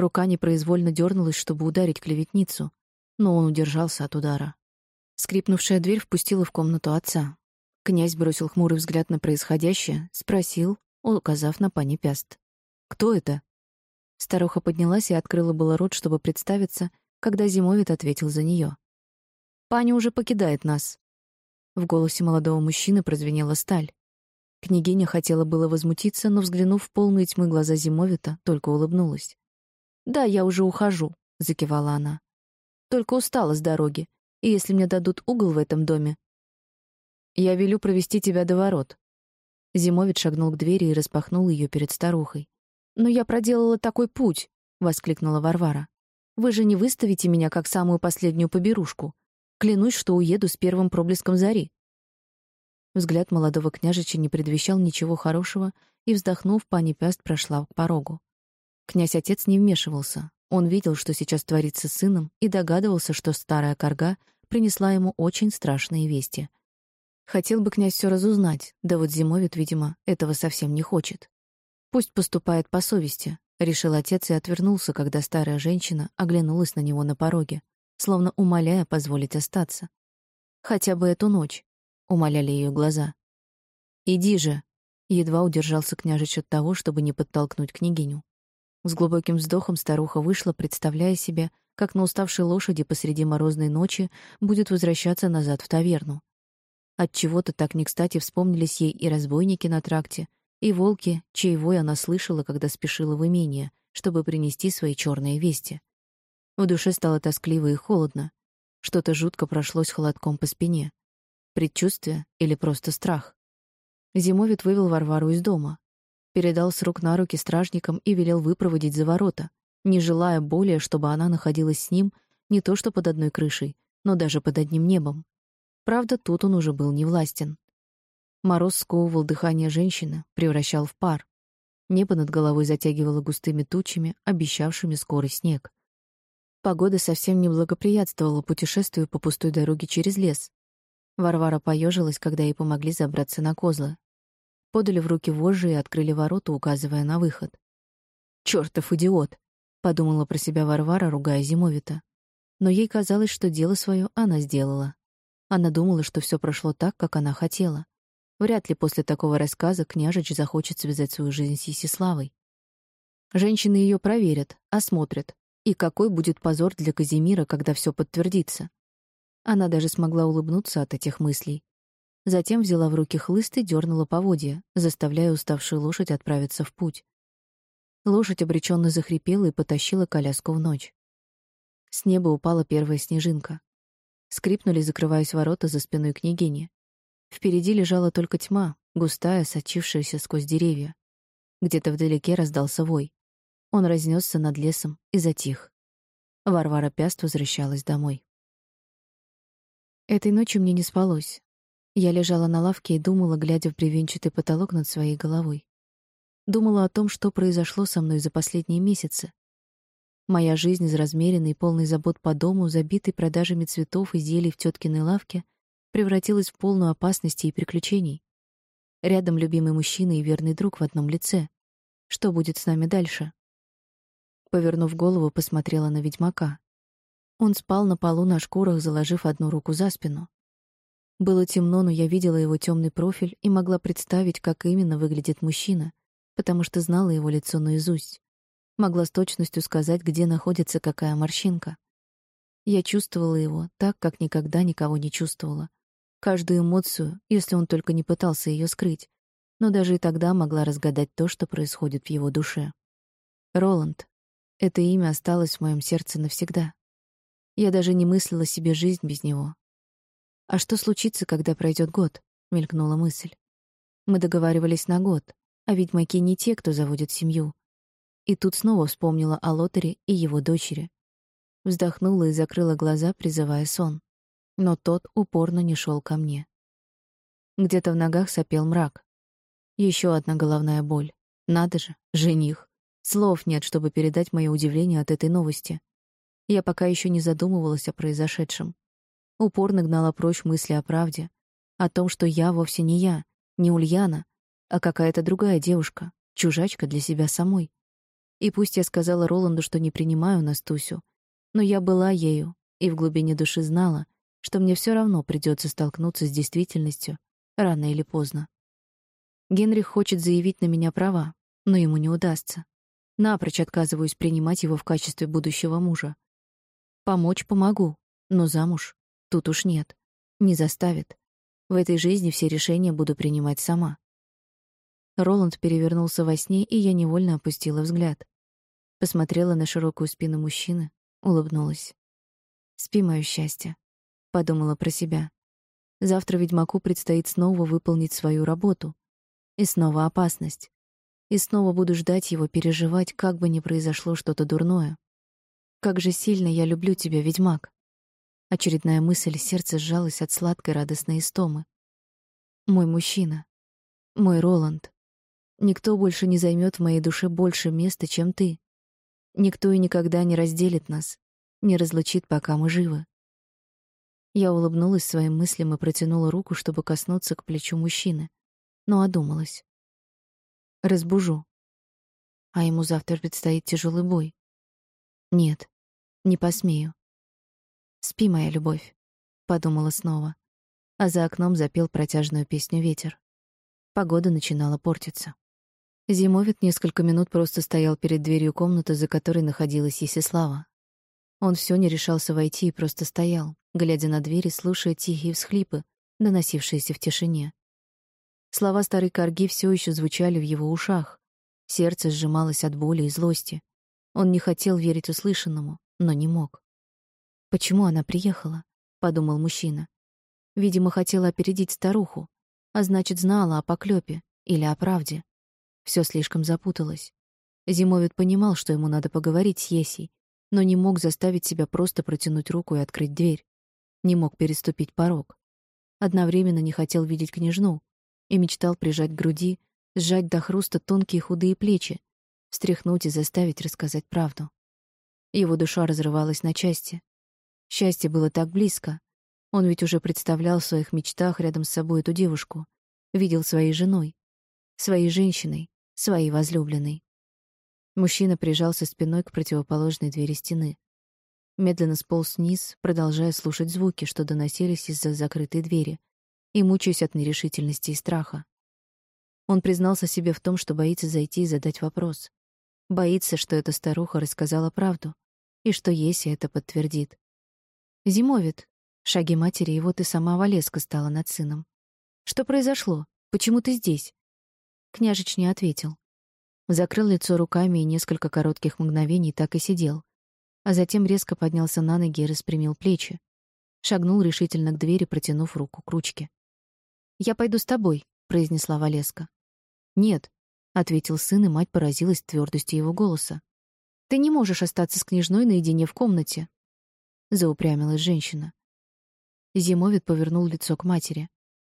Рука непроизвольно дернулась, чтобы ударить клеветницу, но он удержался от удара. Скрипнувшая дверь впустила в комнату отца. Князь бросил хмурый взгляд на происходящее, спросил, указав на пани Пяст. «Кто это?» Старуха поднялась и открыла было рот, чтобы представиться, когда Зимовит ответил за нее. «Паня уже покидает нас». В голосе молодого мужчины прозвенела сталь. Княгиня хотела было возмутиться, но, взглянув в полные тьмы глаза Зимовита, только улыбнулась. «Да, я уже ухожу», — закивала она. «Только устала с дороги и если мне дадут угол в этом доме, я велю провести тебя до ворот. Зимовит шагнул к двери и распахнул ее перед старухой. Но я проделала такой путь, воскликнула Варвара. Вы же не выставите меня как самую последнюю поберушку. Клянусь, что уеду с первым проблеском зари. Взгляд молодого княжича не предвещал ничего хорошего, и, вздохнув, пани Пяст прошла к порогу. Князь-отец не вмешивался. Он видел, что сейчас творится с сыном, и догадывался, что старая корга принесла ему очень страшные вести. Хотел бы князь все разузнать, да вот Зимовит, видимо, этого совсем не хочет. Пусть поступает по совести, решил отец и отвернулся, когда старая женщина оглянулась на него на пороге, словно умоляя позволить остаться. Хотя бы эту ночь, умоляли ее глаза. Иди же, едва удержался княжич от того, чтобы не подтолкнуть княгиню. С глубоким вздохом старуха вышла, представляя себе, как на уставшей лошади посреди морозной ночи будет возвращаться назад в таверну. От чего-то так не кстати вспомнились ей и разбойники на тракте, и волки, чей вой она слышала, когда спешила в имение, чтобы принести свои черные вести. В душе стало тоскливо и холодно. Что-то жутко прошлось холодком по спине. Предчувствие или просто страх. Зимовит вывел Варвару из дома, передал с рук на руки стражникам и велел выпроводить за ворота, не желая более, чтобы она находилась с ним не то что под одной крышей, но даже под одним небом. Правда, тут он уже был невластен. Мороз сковывал дыхание женщины, превращал в пар. Небо над головой затягивало густыми тучами, обещавшими скорый снег. Погода совсем не благоприятствовала путешествию по пустой дороге через лес. Варвара поежилась, когда ей помогли забраться на козлы, подали в руки вожжи и открыли ворота, указывая на выход. «Чёртов идиот!» — подумала про себя Варвара, ругая Зимовита. Но ей казалось, что дело свое она сделала. Она думала, что все прошло так, как она хотела. Вряд ли после такого рассказа княжич захочет связать свою жизнь с Есиславой. Женщины ее проверят, осмотрят. И какой будет позор для Казимира, когда все подтвердится. Она даже смогла улыбнуться от этих мыслей. Затем взяла в руки хлыст и дернула поводья, заставляя уставшую лошадь отправиться в путь. Лошадь обреченно захрипела и потащила коляску в ночь. С неба упала первая снежинка. Скрипнули, закрываясь ворота за спиной княгини. Впереди лежала только тьма, густая, сочившаяся сквозь деревья. Где-то вдалеке раздался вой. Он разнесся над лесом и затих. Варвара Пяст возвращалась домой. Этой ночью мне не спалось. Я лежала на лавке и думала, глядя в бревенчатый потолок над своей головой. Думала о том, что произошло со мной за последние месяцы. Моя жизнь из размеренной, полной забот по дому, забитой продажами цветов и зелий в теткиной лавке, превратилась в полную опасности и приключений. Рядом любимый мужчина и верный друг в одном лице. Что будет с нами дальше? Повернув голову, посмотрела на ведьмака. Он спал на полу на шкурах, заложив одну руку за спину. Было темно, но я видела его темный профиль и могла представить, как именно выглядит мужчина, потому что знала его лицо наизусть. Могла с точностью сказать, где находится какая морщинка. Я чувствовала его так, как никогда никого не чувствовала. Каждую эмоцию, если он только не пытался ее скрыть. Но даже и тогда могла разгадать то, что происходит в его душе. Роланд. Это имя осталось в моем сердце навсегда. Я даже не мыслила себе жизнь без него, «А что случится, когда пройдет год?» — мелькнула мысль. «Мы договаривались на год, а ведьмаки не те, кто заводит семью». И тут снова вспомнила о Лотере и его дочери. Вздохнула и закрыла глаза, призывая сон. Но тот упорно не шел ко мне. Где-то в ногах сопел мрак. Еще одна головная боль. Надо же, жених. Слов нет, чтобы передать мое удивление от этой новости. Я пока еще не задумывалась о произошедшем. Упорно гнала прочь мысли о правде, о том, что я вовсе не я, не Ульяна, а какая-то другая девушка, чужачка для себя самой. И пусть я сказала Роланду, что не принимаю Настусю, но я была ею и в глубине души знала, что мне все равно придется столкнуться с действительностью рано или поздно. Генрих хочет заявить на меня права, но ему не удастся. Напрочь отказываюсь принимать его в качестве будущего мужа. Помочь помогу, но замуж тут уж нет. Не заставит. В этой жизни все решения буду принимать сама. Роланд перевернулся во сне, и я невольно опустила взгляд. Посмотрела на широкую спину мужчины, улыбнулась. «Спи, моё счастье», — подумала про себя. Завтра ведьмаку предстоит снова выполнить свою работу. И снова опасность. И снова буду ждать его, переживать, как бы ни произошло что-то дурное. Как же сильно я люблю тебя, ведьмак. Очередная мысль, сердце сжалось от сладкой радостной истомы. Мой мужчина. Мой Роланд. Никто больше не займет в моей душе больше места, чем ты. Никто и никогда не разделит нас, не разлучит, пока мы живы. Я улыбнулась своим мыслям и протянула руку, чтобы коснуться к плечу мужчины, но одумалась. Разбужу. А ему завтра предстоит тяжелый бой. Нет, не посмею. Спи, моя любовь, подумала снова, а за окном запел протяжную песню ветер. Погода начинала портиться. Зимовит несколько минут просто стоял перед дверью комнаты, за которой находилась Есислава. Он все не решался войти и просто стоял, глядя на дверь и слушая тихие всхлипы, доносившиеся в тишине. Слова старой корги все еще звучали в его ушах. Сердце сжималось от боли и злости. Он не хотел верить услышанному, но не мог. «Почему она приехала?» — подумал мужчина. Видимо, хотела опередить старуху, а значит, знала о поклепе или о правде. Все слишком запуталось. Зимовит понимал, что ему надо поговорить с Есей, но не мог заставить себя просто протянуть руку и открыть дверь не мог переступить порог. Одновременно не хотел видеть княжну и мечтал прижать к груди, сжать до хруста тонкие худые плечи, встряхнуть и заставить рассказать правду. Его душа разрывалась на части. Счастье было так близко. Он ведь уже представлял в своих мечтах рядом с собой эту девушку, видел своей женой, своей женщиной, своей возлюбленной. Мужчина прижался спиной к противоположной двери стены медленно сполз вниз, продолжая слушать звуки, что доносились из-за закрытой двери, и мучаясь от нерешительности и страха. Он признался себе в том, что боится зайти и задать вопрос. Боится, что эта старуха рассказала правду, и что Еся это подтвердит. Зимовит. Шаги матери, и вот и сама Валеска стала над сыном. Что произошло? Почему ты здесь? Княжич не ответил. Закрыл лицо руками и несколько коротких мгновений так и сидел, а затем резко поднялся на ноги и распрямил плечи. Шагнул решительно к двери, протянув руку к ручке. «Я пойду с тобой», — произнесла Валеска. «Нет», — ответил сын, и мать поразилась твердостью его голоса. «Ты не можешь остаться с княжной наедине в комнате», — заупрямилась женщина. Зимовит повернул лицо к матери.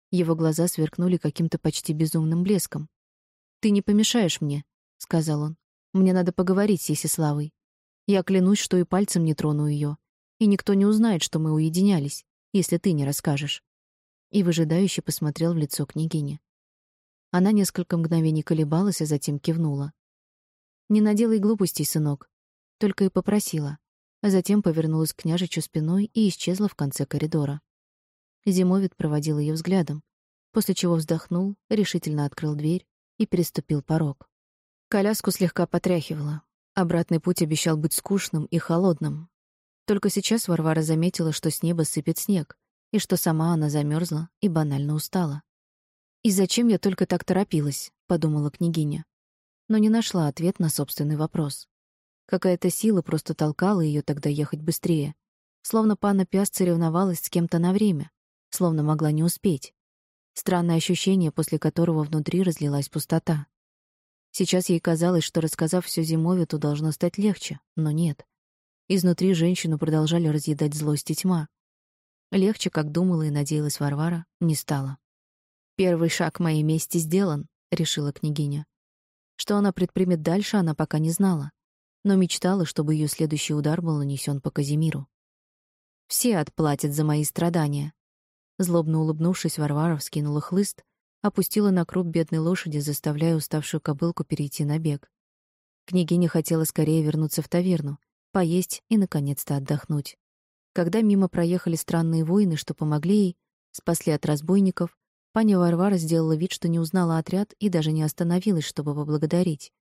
Его глаза сверкнули каким-то почти безумным блеском. «Ты не помешаешь мне», — сказал он. «Мне надо поговорить с Есиславой». Я клянусь, что и пальцем не трону ее, и никто не узнает, что мы уединялись, если ты не расскажешь. И выжидающе посмотрел в лицо княгини. Она несколько мгновений колебалась, а затем кивнула. Не наделай глупостей, сынок, только и попросила, а затем повернулась к княжичу спиной и исчезла в конце коридора. Зимовит проводил ее взглядом, после чего вздохнул, решительно открыл дверь и переступил порог. Коляску слегка потряхивало, Обратный путь обещал быть скучным и холодным. Только сейчас Варвара заметила, что с неба сыпет снег, и что сама она замерзла и банально устала. «И зачем я только так торопилась?» — подумала княгиня. Но не нашла ответ на собственный вопрос. Какая-то сила просто толкала ее тогда ехать быстрее. Словно пана Пясца ревновалась с кем-то на время, словно могла не успеть. Странное ощущение, после которого внутри разлилась пустота. Сейчас ей казалось, что, рассказав все Зимовиту, должно стать легче, но нет. Изнутри женщину продолжали разъедать злость и тьма. Легче, как думала и надеялась Варвара, не стало. «Первый шаг моей мести сделан», — решила княгиня. Что она предпримет дальше, она пока не знала, но мечтала, чтобы ее следующий удар был нанесен по Казимиру. «Все отплатят за мои страдания». Злобно улыбнувшись, Варвара вскинула хлыст опустила на круп бедной лошади, заставляя уставшую кобылку перейти на бег. Княгиня хотела скорее вернуться в таверну, поесть и, наконец-то, отдохнуть. Когда мимо проехали странные воины, что помогли ей, спасли от разбойников, паня Варвара сделала вид, что не узнала отряд и даже не остановилась, чтобы поблагодарить.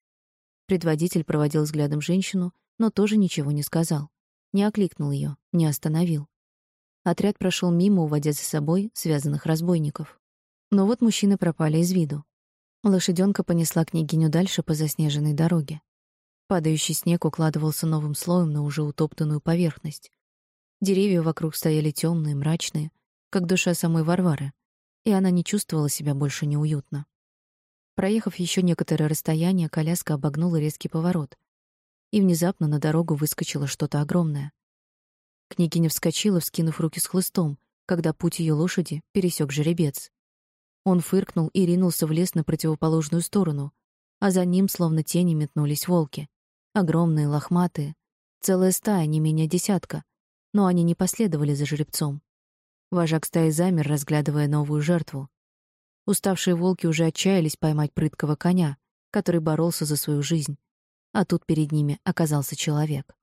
Предводитель проводил взглядом женщину, но тоже ничего не сказал. Не окликнул ее, не остановил. Отряд прошел мимо, уводя за собой связанных разбойников. Но вот мужчины пропали из виду. Лошаденка понесла княгиню дальше по заснеженной дороге. Падающий снег укладывался новым слоем на уже утоптанную поверхность. Деревья вокруг стояли темные, мрачные, как душа самой Варвары, и она не чувствовала себя больше неуютно. Проехав еще некоторое расстояние, коляска обогнула резкий поворот, и внезапно на дорогу выскочило что-то огромное. Княгиня вскочила, вскинув руки с хлыстом, когда путь ее лошади пересек жеребец. Он фыркнул и ринулся в лес на противоположную сторону, а за ним, словно тени, метнулись волки. Огромные, лохматые. Целая стая, не менее десятка. Но они не последовали за жеребцом. Вожак стаи замер, разглядывая новую жертву. Уставшие волки уже отчаялись поймать прыткого коня, который боролся за свою жизнь. А тут перед ними оказался человек.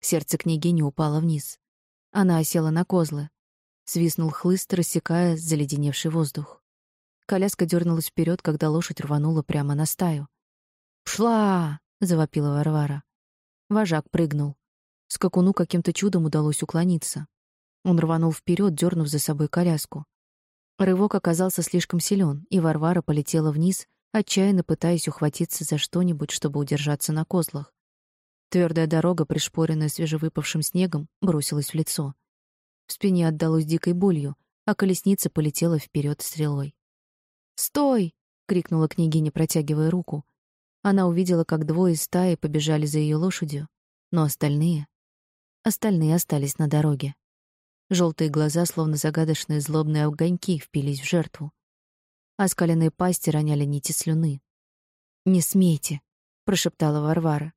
Сердце княгини упало вниз. Она осела на козлы. Свистнул хлыст, рассекая заледеневший воздух. Коляска дернулась вперед, когда лошадь рванула прямо на стаю. «Пшла!» — завопила Варвара. Вожак прыгнул. Скакуну каким-то чудом удалось уклониться. Он рванул вперед, дернув за собой коляску. Рывок оказался слишком силен, и Варвара полетела вниз, отчаянно пытаясь ухватиться за что-нибудь, чтобы удержаться на козлах. Твердая дорога, пришпоренная свежевыпавшим снегом, бросилась в лицо. В спине отдалось дикой болью, а колесница полетела вперед стрелой. «Стой!» — крикнула княгиня, протягивая руку. Она увидела, как двое из стаи побежали за ее лошадью, но остальные... Остальные остались на дороге. Желтые глаза, словно загадочные злобные огоньки, впились в жертву. Оскаленные пасти роняли нити слюны. «Не смейте!» — прошептала Варвара.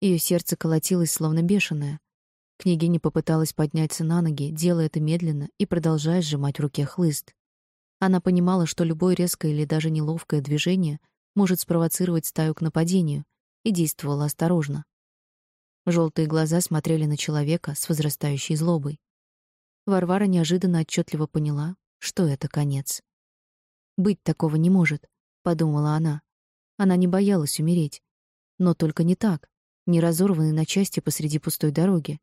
Ее сердце колотилось, словно бешеное. Княгиня попыталась подняться на ноги, делая это медленно и продолжая сжимать в руке хлыст. Она понимала, что любое резкое или даже неловкое движение может спровоцировать стаю к нападению, и действовала осторожно. Желтые глаза смотрели на человека с возрастающей злобой. Варвара неожиданно отчетливо поняла, что это конец. «Быть такого не может», — подумала она. Она не боялась умереть. Но только не так, не разорванной на части посреди пустой дороги.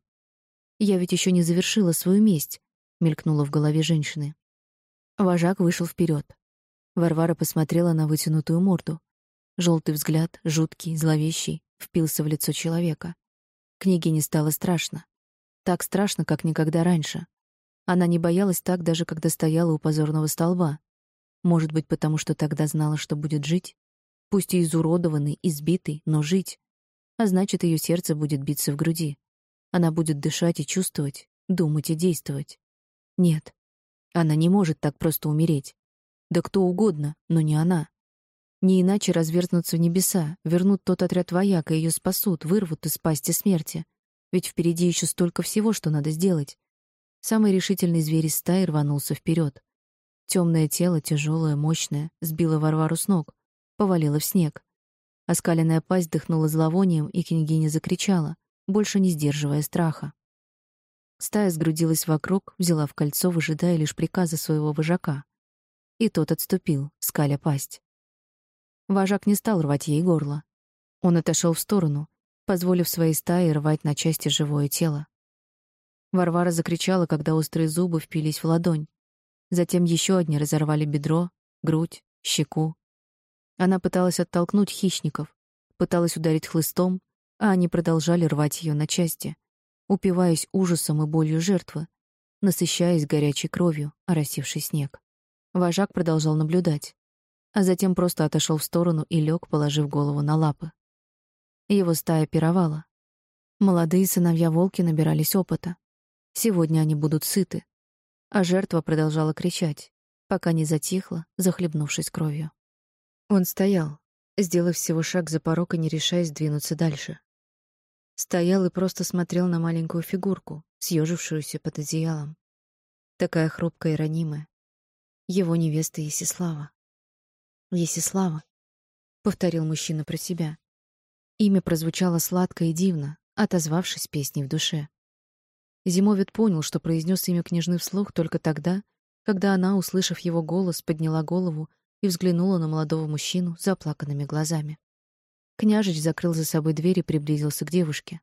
«Я ведь еще не завершила свою месть», — мелькнула в голове женщины. Вожак вышел вперед. Варвара посмотрела на вытянутую морду. Желтый взгляд, жуткий, зловещий, впился в лицо человека. Княгине стало страшно. Так страшно, как никогда раньше. Она не боялась так, даже когда стояла у позорного столба. Может быть, потому что тогда знала, что будет жить? Пусть и изуродованный, избитый, но жить. А значит, ее сердце будет биться в груди. Она будет дышать и чувствовать, думать и действовать. Нет, она не может так просто умереть. Да кто угодно, но не она. Не иначе разверзнутся небеса, вернут тот отряд вояк и ее спасут, вырвут из пасти смерти. Ведь впереди еще столько всего, что надо сделать. Самый решительный зверь из стаи рванулся вперед. Темное тело, тяжелое, мощное, сбило Варвару с ног, повалило в снег. Оскаленная пасть дыхнула зловонием, и княгиня закричала, больше не сдерживая страха. Стая сгрудилась вокруг, взяла в кольцо, выжидая лишь приказа своего вожака. И тот отступил, скаля пасть. Вожак не стал рвать ей горло. Он отошел в сторону, позволив своей стае рвать на части живое тело. Варвара закричала, когда острые зубы впились в ладонь. Затем еще одни разорвали бедро, грудь, щеку. Она пыталась оттолкнуть хищников, пыталась ударить хлыстом, а они продолжали рвать ее на части, упиваясь ужасом и болью жертвы, насыщаясь горячей кровью, оросивший снег. Вожак продолжал наблюдать, а затем просто отошел в сторону и лег, положив голову на лапы. Его стая пировала. Молодые сыновья-волки набирались опыта, Сегодня они будут сыты. А жертва продолжала кричать, пока не затихла, захлебнувшись кровью. Он стоял, сделав всего шаг за порог и не решаясь двинуться дальше. Стоял и просто смотрел на маленькую фигурку, съежившуюся под одеялом. Такая хрупкая и ранимая. Его невеста Есислава. Есислава, повторил мужчина про себя. Имя прозвучало сладко и дивно, отозвавшись песней в душе. Зимовит понял, что произнес имя княжны вслух только тогда, когда она, услышав его голос, подняла голову и взглянула на молодого мужчину заплаканными глазами. Княжич закрыл за собой дверь и приблизился к девушке.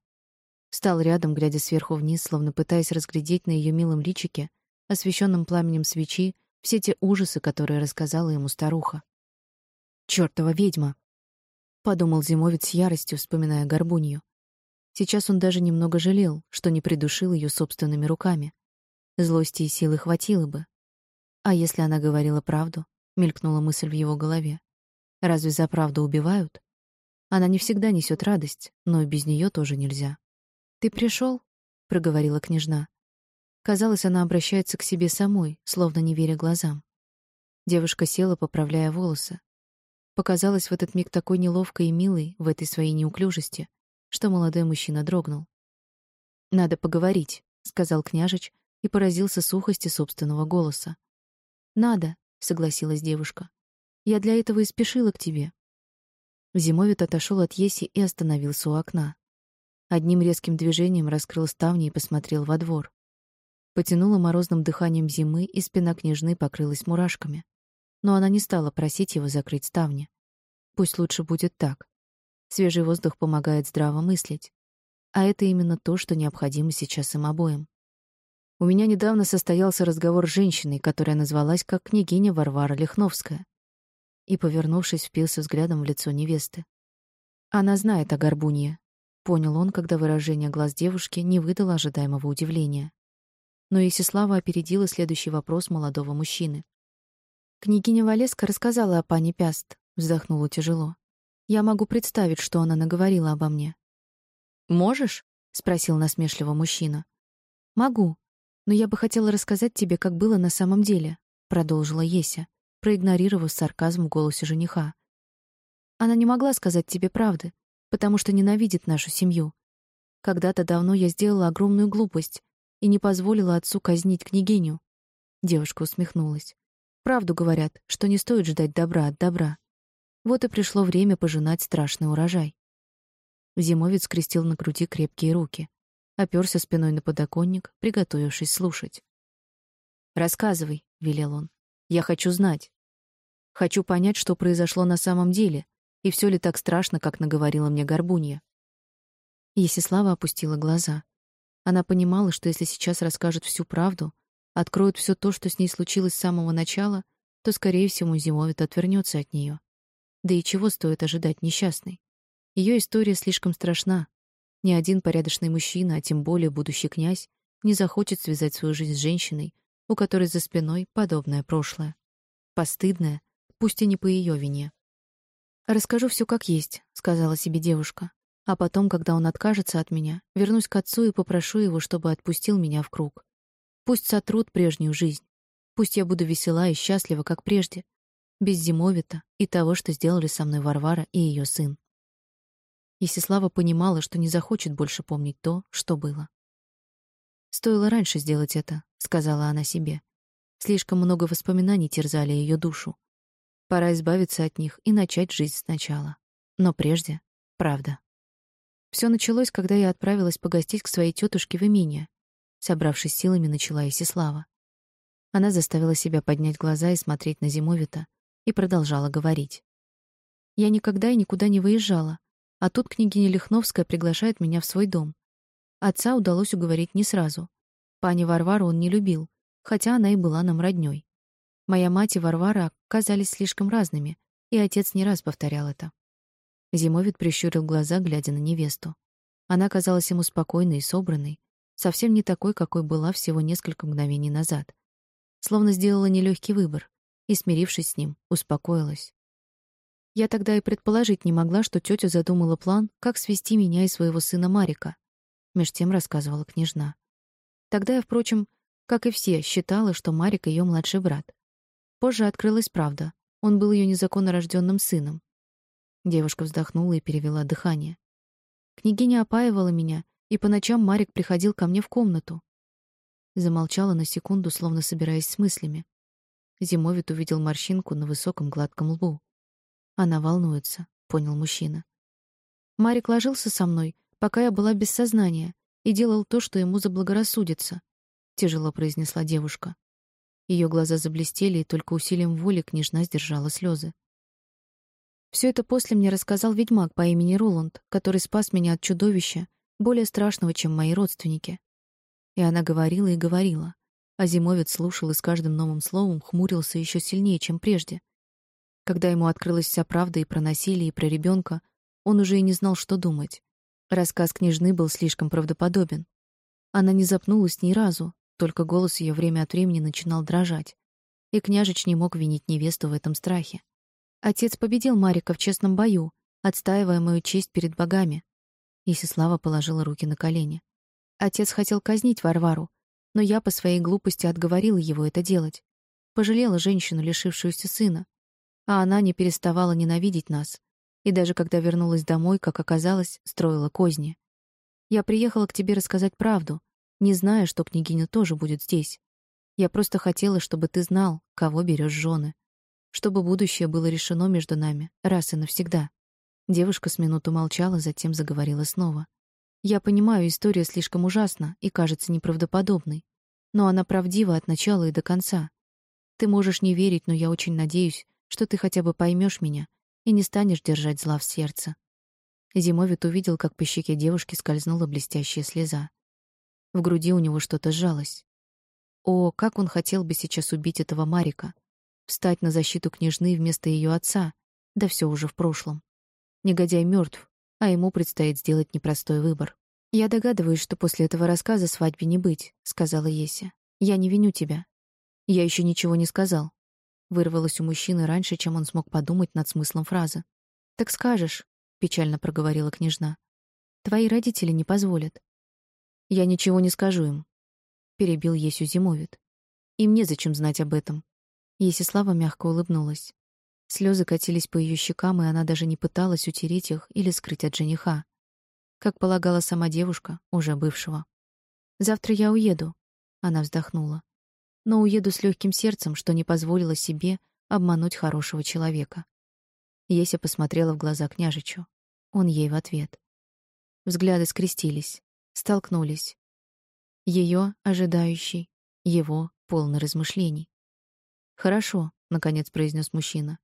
Встал рядом, глядя сверху вниз, словно пытаясь разглядеть на ее милом личике, освещенном пламенем свечи, все те ужасы, которые рассказала ему старуха. «Чёртова ведьма!» подумал зимовец с яростью, вспоминая горбунью. Сейчас он даже немного жалел, что не придушил ее собственными руками. Злости и силы хватило бы. А если она говорила правду? Мелькнула мысль в его голове. Разве за правду убивают? Она не всегда несет радость, но и без нее тоже нельзя. Ты пришел? проговорила княжна. Казалось, она обращается к себе самой, словно не веря глазам. Девушка села, поправляя волосы, показалась в этот миг такой неловкой и милой в этой своей неуклюжести, что молодой мужчина дрогнул. «Надо поговорить», — сказал княжич и поразился сухости собственного голоса. «Надо», — согласилась девушка. «Я для этого и спешила к тебе». Зимовит отошел от Еси и остановился у окна. Одним резким движением раскрыл ставни и посмотрел во двор. Потянуло морозным дыханием зимы, и спина княжны покрылась мурашками но она не стала просить его закрыть ставни. Пусть лучше будет так. Свежий воздух помогает здраво мыслить. А это именно то, что необходимо сейчас им обоим. У меня недавно состоялся разговор с женщиной, которая назвалась как княгиня Варвара Лихновская. И, повернувшись, впился взглядом в лицо невесты. Она знает о горбунье. Понял он, когда выражение глаз девушки не выдало ожидаемого удивления. Но Исислава опередила следующий вопрос молодого мужчины. Княгиня Валеска рассказала о пане Пяст, вздохнула тяжело. Я могу представить, что она наговорила обо мне. Можешь? спросил насмешливо мужчина. Могу, но я бы хотела рассказать тебе, как было на самом деле, продолжила Еся, проигнорировав сарказм в голосе жениха. Она не могла сказать тебе правды, потому что ненавидит нашу семью. Когда-то давно я сделала огромную глупость и не позволила отцу казнить княгиню. Девушка усмехнулась. Правду говорят, что не стоит ждать добра от добра. Вот и пришло время пожинать страшный урожай. Зимовец скрестил на груди крепкие руки, оперся спиной на подоконник, приготовившись слушать. «Рассказывай», — велел он. «Я хочу знать. Хочу понять, что произошло на самом деле, и все ли так страшно, как наговорила мне Горбунья». Есислава опустила глаза. Она понимала, что если сейчас расскажет всю правду, откроют все то, что с ней случилось с самого начала, то, скорее всего, Зимовит отвернется от нее. Да и чего стоит ожидать несчастной? Ее история слишком страшна. Ни один порядочный мужчина, а тем более будущий князь, не захочет связать свою жизнь с женщиной, у которой за спиной подобное прошлое. Постыдное, пусть и не по ее вине. «Расскажу все как есть», — сказала себе девушка. «А потом, когда он откажется от меня, вернусь к отцу и попрошу его, чтобы отпустил меня в круг. Пусть сотрут прежнюю жизнь. Пусть я буду весела и счастлива, как прежде, без зимовита и того, что сделали со мной Варвара и ее сын. Исислава понимала, что не захочет больше помнить то, что было. «Стоило раньше сделать это», — сказала она себе. Слишком много воспоминаний терзали ее душу. Пора избавиться от них и начать жизнь сначала. Но прежде — правда. Все началось, когда я отправилась погостить к своей тетушке в имение, Собравшись силами, начала Исислава. Она заставила себя поднять глаза и смотреть на Зимовита и продолжала говорить. «Я никогда и никуда не выезжала, а тут княгиня Лихновская приглашает меня в свой дом. Отца удалось уговорить не сразу. Пани Варвару он не любил, хотя она и была нам роднёй. Моя мать и Варвара оказались слишком разными, и отец не раз повторял это. Зимовит прищурил глаза, глядя на невесту. Она казалась ему спокойной и собранной, совсем не такой, какой была всего несколько мгновений назад. Словно сделала нелегкий выбор и, смирившись с ним, успокоилась. Я тогда и предположить не могла, что тетя задумала план, как свести меня и своего сына Марика, меж тем рассказывала княжна. Тогда я, впрочем, как и все, считала, что Марик ее младший брат. Позже открылась правда. Он был ее незаконно рожденным сыном. Девушка вздохнула и перевела дыхание. Княгиня опаивала меня и по ночам Марик приходил ко мне в комнату. Замолчала на секунду, словно собираясь с мыслями. Зимовит увидел морщинку на высоком гладком лбу. Она волнуется, понял мужчина. Марик ложился со мной, пока я была без сознания, и делал то, что ему заблагорассудится, тяжело произнесла девушка. Ее глаза заблестели, и только усилием воли княжна сдержала слезы. Все это после мне рассказал ведьмак по имени Роланд, который спас меня от чудовища, более страшного, чем мои родственники. И она говорила и говорила, а Зимовец слушал и с каждым новым словом хмурился еще сильнее, чем прежде. Когда ему открылась вся правда и про насилие, и про ребенка, он уже и не знал, что думать. Рассказ княжны был слишком правдоподобен. Она не запнулась ни разу, только голос ее время от времени начинал дрожать. И княжич не мог винить невесту в этом страхе. Отец победил Марика в честном бою, отстаивая мою честь перед богами. Исислава положила руки на колени. Отец хотел казнить Варвару, но я по своей глупости отговорила его это делать. Пожалела женщину, лишившуюся сына. А она не переставала ненавидеть нас. И даже когда вернулась домой, как оказалось, строила козни. Я приехала к тебе рассказать правду, не зная, что княгиня тоже будет здесь. Я просто хотела, чтобы ты знал, кого берешь жены. Чтобы будущее было решено между нами раз и навсегда. Девушка с минуту молчала, затем заговорила снова. Я понимаю, история слишком ужасна и кажется неправдоподобной, но она правдива от начала и до конца. Ты можешь не верить, но я очень надеюсь, что ты хотя бы поймешь меня и не станешь держать зла в сердце. Зимовит увидел, как по щеке девушки скользнула блестящая слеза. В груди у него что-то сжалось. О, как он хотел бы сейчас убить этого Марика, встать на защиту княжны вместо ее отца. Да все уже в прошлом. Негодяй мертв, а ему предстоит сделать непростой выбор. «Я догадываюсь, что после этого рассказа свадьбе не быть», — сказала Еся. «Я не виню тебя». «Я еще ничего не сказал». Вырвалось у мужчины раньше, чем он смог подумать над смыслом фразы. «Так скажешь», — печально проговорила княжна. «Твои родители не позволят». «Я ничего не скажу им», — перебил Есю Зимовит. «Им незачем знать об этом». Есислава мягко улыбнулась. Слезы катились по ее щекам, и она даже не пыталась утереть их или скрыть от жениха. Как полагала сама девушка, уже бывшего. «Завтра я уеду», — она вздохнула. «Но уеду с легким сердцем, что не позволила себе обмануть хорошего человека». Еся посмотрела в глаза княжичу. Он ей в ответ. Взгляды скрестились, столкнулись. Ее ожидающий, его полный размышлений. «Хорошо», — наконец произнес мужчина.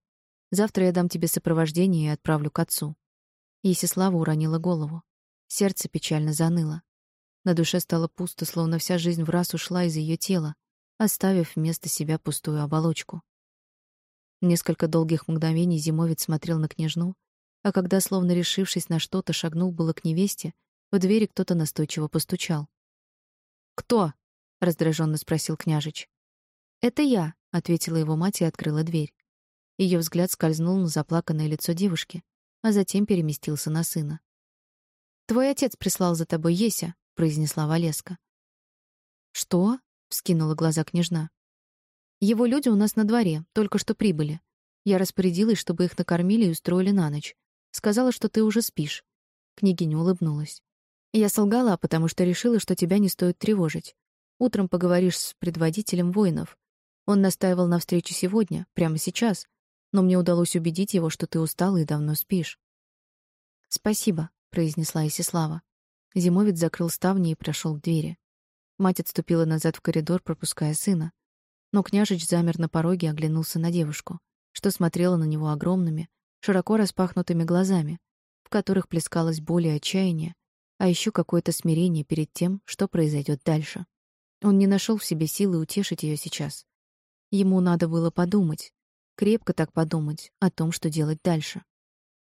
Завтра я дам тебе сопровождение и отправлю к отцу. Есислава уронила голову. Сердце печально заныло. На душе стало пусто, словно вся жизнь в раз ушла из ее тела, оставив вместо себя пустую оболочку. Несколько долгих мгновений Зимовец смотрел на княжну, а когда, словно решившись на что-то, шагнул было к невесте, в двери кто-то настойчиво постучал. «Кто?» — раздраженно спросил княжич. «Это я», — ответила его мать и открыла дверь. Ее взгляд скользнул на заплаканное лицо девушки, а затем переместился на сына. «Твой отец прислал за тобой Еся», — произнесла Валеска. «Что?» — вскинула глаза княжна. «Его люди у нас на дворе, только что прибыли. Я распорядилась, чтобы их накормили и устроили на ночь. Сказала, что ты уже спишь». Княгиня улыбнулась. «Я солгала, потому что решила, что тебя не стоит тревожить. Утром поговоришь с предводителем воинов. Он настаивал на встрече сегодня, прямо сейчас, но мне удалось убедить его, что ты устала и давно спишь. «Спасибо», — произнесла Исислава. Зимовец закрыл ставни и прошел к двери. Мать отступила назад в коридор, пропуская сына. Но княжич замер на пороге и оглянулся на девушку, что смотрела на него огромными, широко распахнутыми глазами, в которых плескалась боль и отчаяние, а еще какое-то смирение перед тем, что произойдет дальше. Он не нашел в себе силы утешить ее сейчас. Ему надо было подумать, крепко так подумать о том, что делать дальше.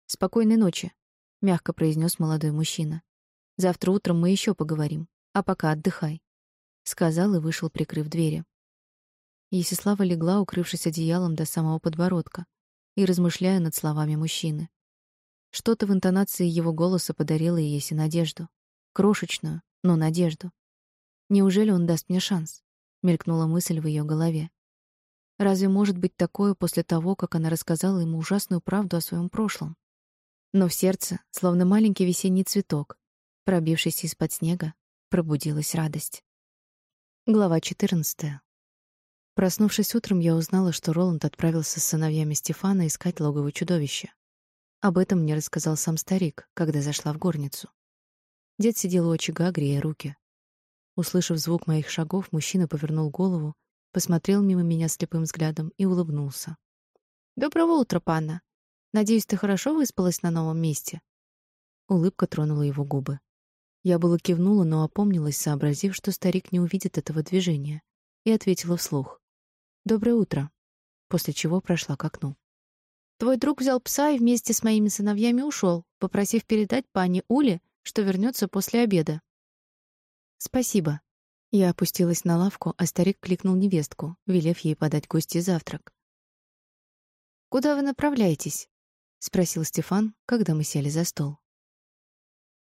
«Спокойной ночи», — мягко произнес молодой мужчина. «Завтра утром мы еще поговорим, а пока отдыхай», — сказал и вышел, прикрыв двери. Есислава легла, укрывшись одеялом до самого подбородка, и размышляя над словами мужчины. Что-то в интонации его голоса подарило Есе надежду. Крошечную, но надежду. «Неужели он даст мне шанс?» — мелькнула мысль в ее голове. Разве может быть такое после того, как она рассказала ему ужасную правду о своем прошлом? Но в сердце, словно маленький весенний цветок, пробившийся из-под снега, пробудилась радость. Глава 14. Проснувшись утром, я узнала, что Роланд отправился с сыновьями Стефана искать логово чудовища. Об этом мне рассказал сам старик, когда зашла в горницу. Дед сидел у очага, грея руки. Услышав звук моих шагов, мужчина повернул голову, посмотрел мимо меня слепым взглядом и улыбнулся. «Доброго утра, панна. Надеюсь, ты хорошо выспалась на новом месте?» Улыбка тронула его губы. Я было кивнула, но опомнилась, сообразив, что старик не увидит этого движения, и ответила вслух. «Доброе утро», после чего прошла к окну. «Твой друг взял пса и вместе с моими сыновьями ушел, попросив передать пане Уле, что вернется после обеда». «Спасибо». Я опустилась на лавку, а старик кликнул невестку, велев ей подать гости завтрак. «Куда вы направляетесь?» — спросил Стефан, когда мы сели за стол.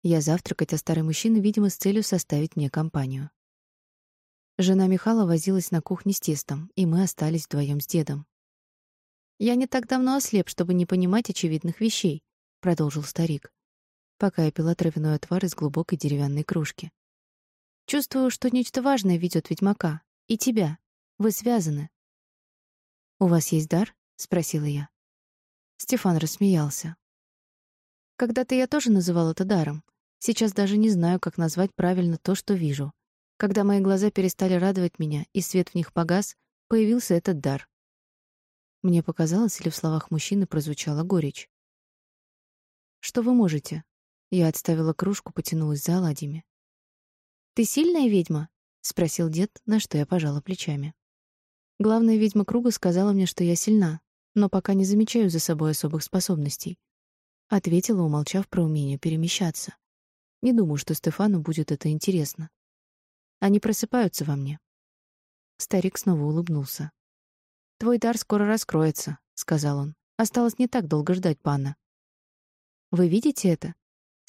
Я завтракать, а старый мужчина, видимо, с целью составить мне компанию. Жена Михала возилась на кухне с тестом, и мы остались вдвоем с дедом. «Я не так давно ослеп, чтобы не понимать очевидных вещей», — продолжил старик, пока я пила травяной отвар из глубокой деревянной кружки. «Чувствую, что нечто важное ведет ведьмака. И тебя. Вы связаны». «У вас есть дар?» — спросила я. Стефан рассмеялся. Когда-то я тоже называл это даром. Сейчас даже не знаю, как назвать правильно то, что вижу. Когда мои глаза перестали радовать меня, и свет в них погас, появился этот дар. Мне показалось, или в словах мужчины прозвучала горечь. «Что вы можете?» Я отставила кружку, потянулась за оладьями. «Ты сильная ведьма?» — спросил дед, на что я пожала плечами. Главная ведьма круга сказала мне, что я сильна, но пока не замечаю за собой особых способностей. Ответила, умолчав про умение перемещаться. Не думаю, что Стефану будет это интересно. Они просыпаются во мне. Старик снова улыбнулся. Твой дар скоро раскроется, сказал он. Осталось не так долго ждать, панна. Вы видите это?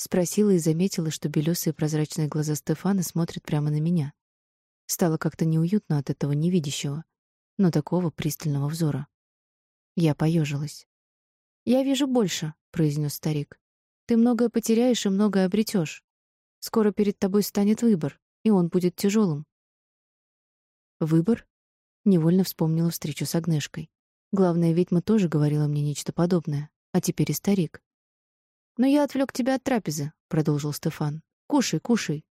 Спросила и заметила, что белесые прозрачные глаза Стефана смотрят прямо на меня. Стало как-то неуютно от этого невидящего, но такого пристального взора. Я поежилась. Я вижу больше, произнес старик. Ты многое потеряешь и многое обретешь. Скоро перед тобой станет выбор, и он будет тяжелым. Выбор? Невольно вспомнила встречу с Агнешкой. Главная ведьма тоже говорила мне нечто подобное, а теперь и старик. Но я отвлек тебя от трапезы, продолжил Стефан. Кушай, кушай.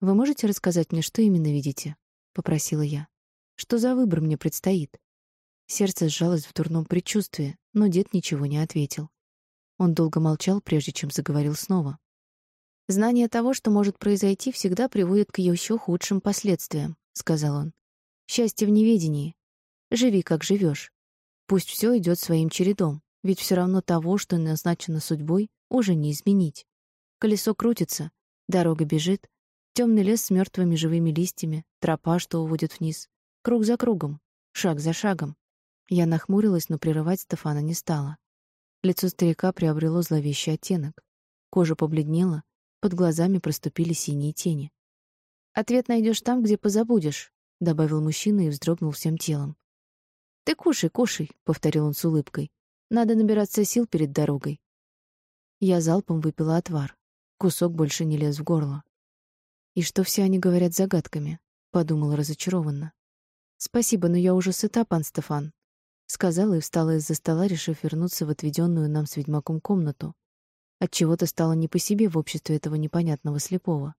Вы можете рассказать мне, что именно видите? попросила я. Что за выбор мне предстоит? Сердце сжалось в дурном предчувствии, но дед ничего не ответил. Он долго молчал, прежде чем заговорил снова. Знание того, что может произойти, всегда приводит к еще худшим последствиям, сказал он. Счастье в неведении. Живи, как живешь. Пусть все идет своим чередом, ведь все равно того, что назначено судьбой, уже не изменить. Колесо крутится, дорога бежит, темный лес с мертвыми живыми листьями, тропа, что уводит вниз, круг за кругом, шаг за шагом. Я нахмурилась, но прерывать Стефана не стала. Лицо старика приобрело зловещий оттенок. Кожа побледнела, под глазами проступили синие тени. «Ответ найдешь там, где позабудешь», — добавил мужчина и вздрогнул всем телом. «Ты кушай, кушай», — повторил он с улыбкой. «Надо набираться сил перед дорогой». Я залпом выпила отвар. Кусок больше не лез в горло. «И что все они говорят загадками?» — подумала разочарованно. «Спасибо, но я уже сыта, пан Стефан сказала и встала из-за стола, решив вернуться в отведенную нам с ведьмаком комнату. От чего-то стало не по себе в обществе этого непонятного слепого.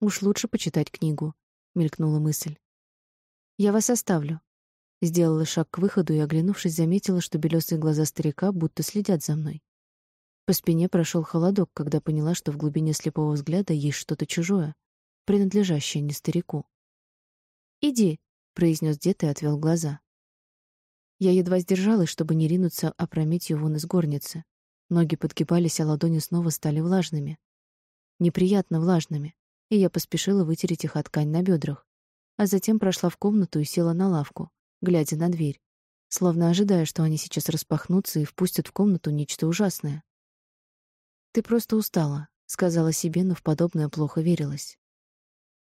Уж лучше почитать книгу, мелькнула мысль. Я вас оставлю. Сделала шаг к выходу и, оглянувшись, заметила, что белесые глаза старика будто следят за мной. По спине прошел холодок, когда поняла, что в глубине слепого взгляда есть что-то чужое, принадлежащее не старику. «Иди», — произнес дед и отвел глаза. Я едва сдержалась, чтобы не ринуться опрометью вон из горницы. Ноги подгибались, а ладони снова стали влажными. Неприятно влажными, и я поспешила вытереть их от ткань на бедрах, а затем прошла в комнату и села на лавку, глядя на дверь, словно ожидая, что они сейчас распахнутся и впустят в комнату нечто ужасное. «Ты просто устала», — сказала себе, но в подобное плохо верилась.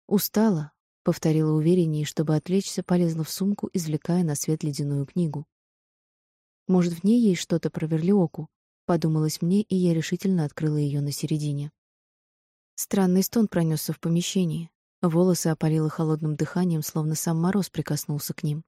«Устала, повторила увереннее, чтобы отвлечься, полезла в сумку, извлекая на свет ледяную книгу. Может, в ней есть что-то про Верлиоку, подумалось мне, и я решительно открыла ее на середине. Странный стон пронесся в помещении. Волосы опалило холодным дыханием, словно сам мороз прикоснулся к ним.